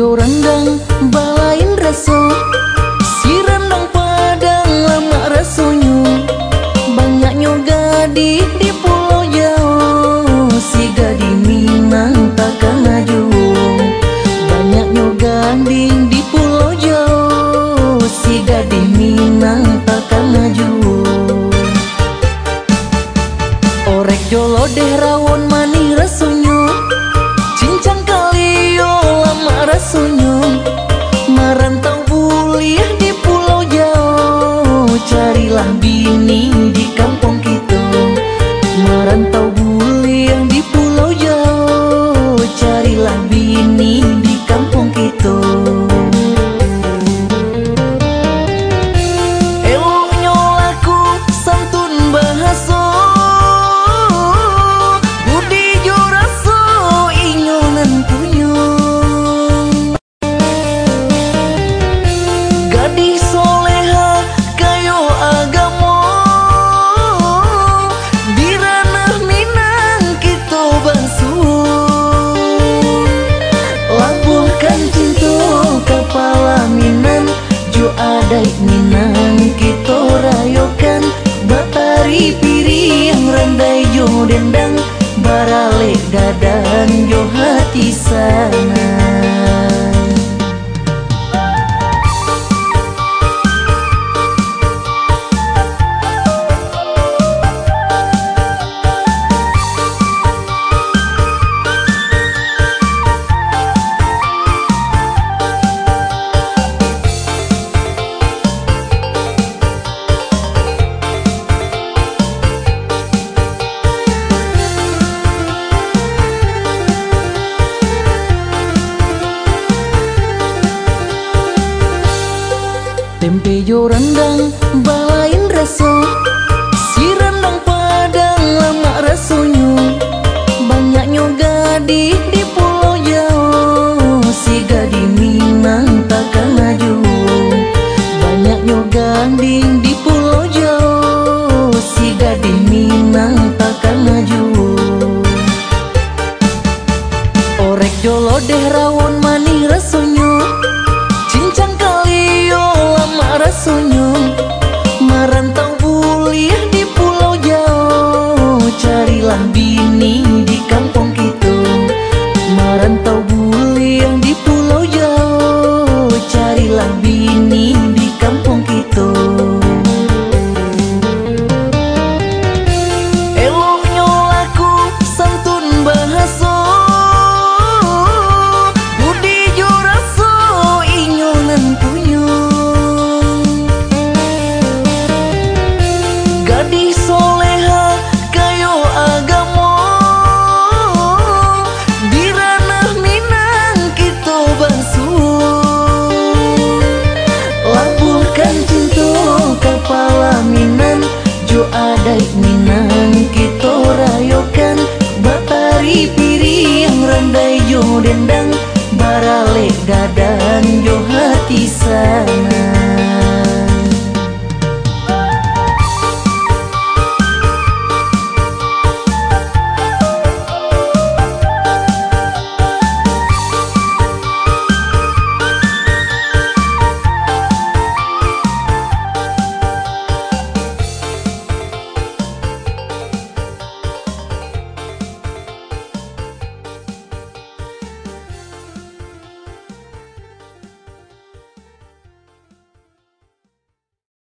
Yo rendang balain reso, Si rendang padang lama banyak Banyaknya gadih di a. Daik Minang kita rayokan Batari piri yang randai jo dendang Baralek dadan jo hati sana. Tempe yo rendang balain reso. Si rendang padang lama rasonyo Banyaknya gadih di pulau jauh Si gadih Minang takkan maju. Banyaknya gading di pulau jauh Si gadih Minang takkan maju.